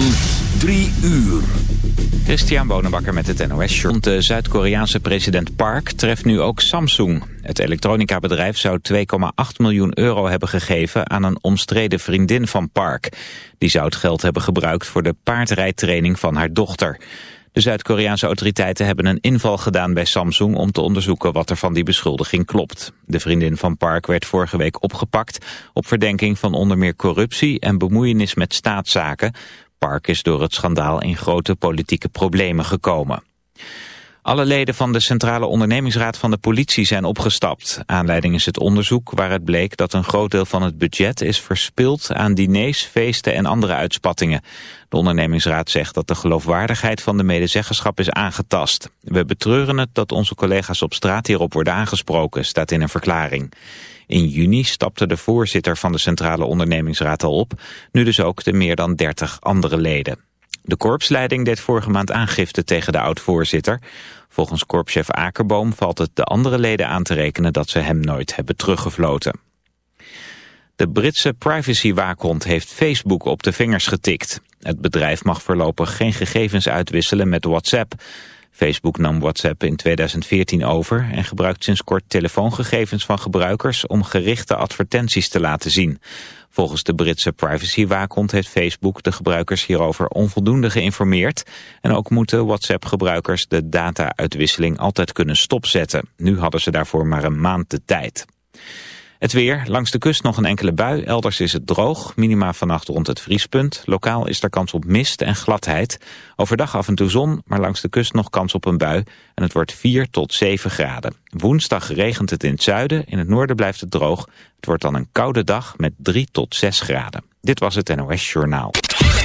van 3 uur. Christian Bonenbakker met het NOS Show. De Zuid-Koreaanse president Park treft nu ook Samsung. Het elektronica-bedrijf zou 2,8 miljoen euro hebben gegeven aan een omstreden vriendin van Park. Die zou het geld hebben gebruikt voor de paardrijtraining van haar dochter. De Zuid-Koreaanse autoriteiten hebben een inval gedaan bij Samsung om te onderzoeken wat er van die beschuldiging klopt. De vriendin van Park werd vorige week opgepakt op verdenking van onder meer corruptie en bemoeienis met staatszaken. Park is door het schandaal in grote politieke problemen gekomen. Alle leden van de Centrale Ondernemingsraad van de politie zijn opgestapt. Aanleiding is het onderzoek waaruit bleek dat een groot deel van het budget is verspild aan diners, feesten en andere uitspattingen. De ondernemingsraad zegt dat de geloofwaardigheid van de medezeggenschap is aangetast. We betreuren het dat onze collega's op straat hierop worden aangesproken, staat in een verklaring. In juni stapte de voorzitter van de Centrale Ondernemingsraad al op, nu dus ook de meer dan 30 andere leden. De korpsleiding deed vorige maand aangifte tegen de oud-voorzitter. Volgens korpschef Akerboom valt het de andere leden aan te rekenen dat ze hem nooit hebben teruggefloten. De Britse privacywaakhond heeft Facebook op de vingers getikt. Het bedrijf mag voorlopig geen gegevens uitwisselen met WhatsApp. Facebook nam WhatsApp in 2014 over en gebruikt sinds kort telefoongegevens van gebruikers om gerichte advertenties te laten zien. Volgens de Britse privacywaakhond heeft Facebook de gebruikers hierover onvoldoende geïnformeerd. En ook moeten WhatsApp-gebruikers de data-uitwisseling altijd kunnen stopzetten. Nu hadden ze daarvoor maar een maand de tijd. Het weer, langs de kust nog een enkele bui, elders is het droog. Minima vannacht rond het vriespunt. Lokaal is er kans op mist en gladheid. Overdag af en toe zon, maar langs de kust nog kans op een bui. En het wordt 4 tot 7 graden. Woensdag regent het in het zuiden, in het noorden blijft het droog. Het wordt dan een koude dag met 3 tot 6 graden. Dit was het NOS Journaal.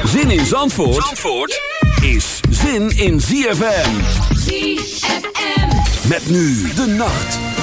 Zin in Zandvoort, Zandvoort is zin in ZFM. ZFM. Met nu de nacht.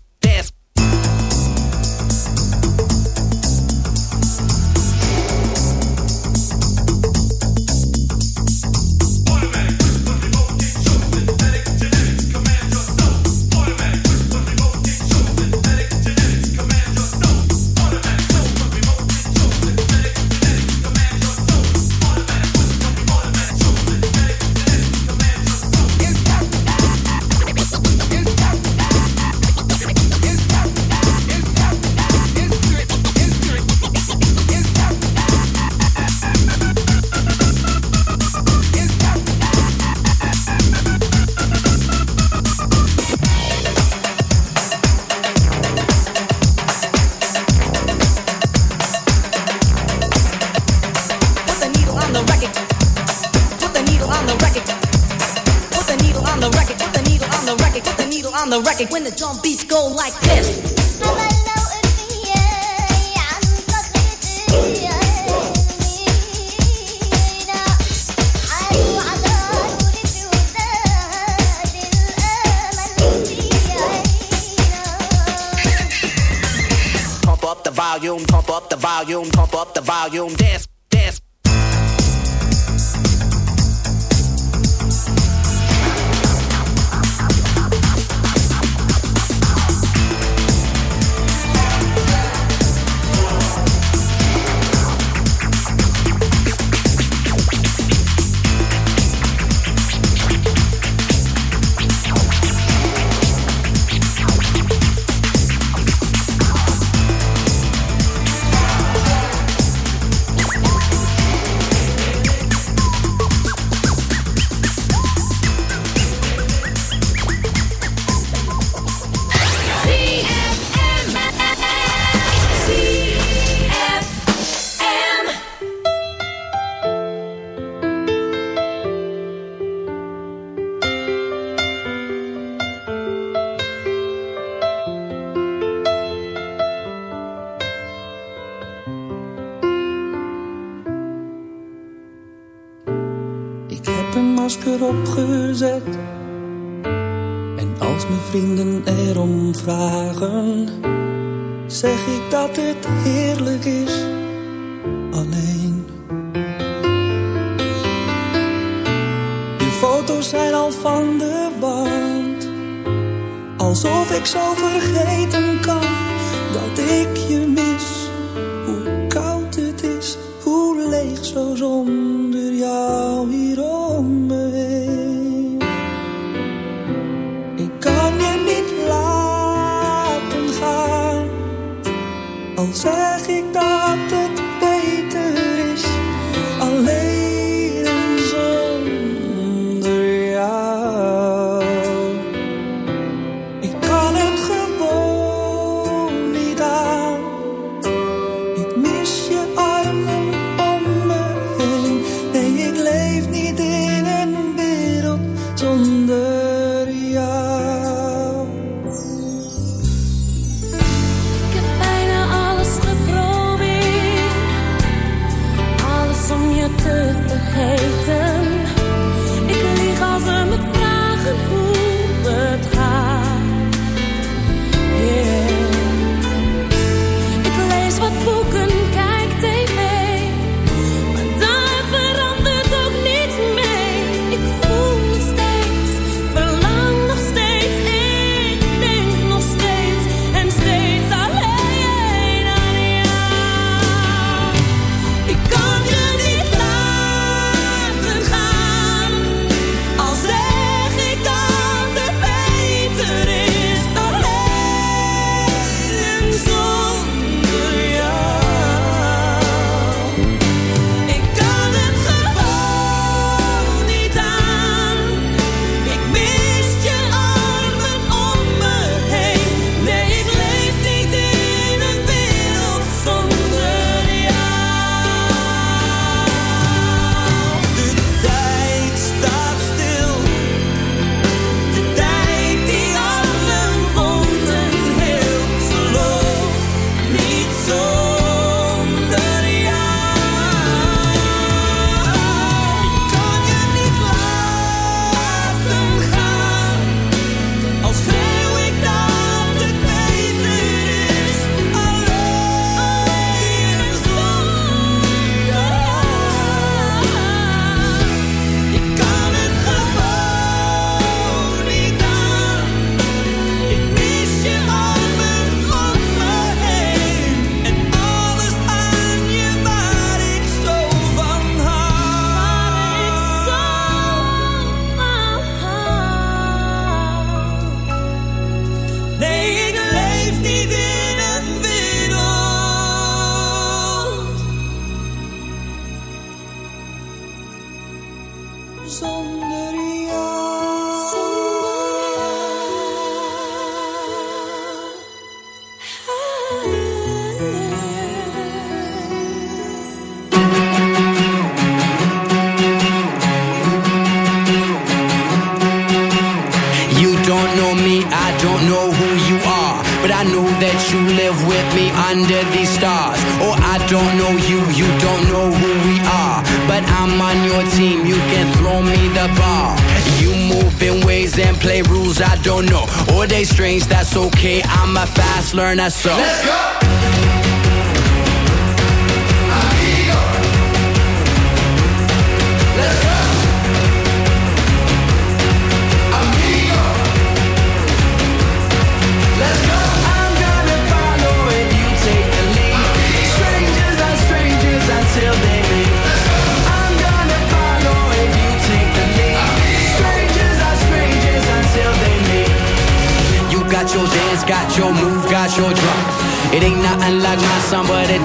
Let's go!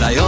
but I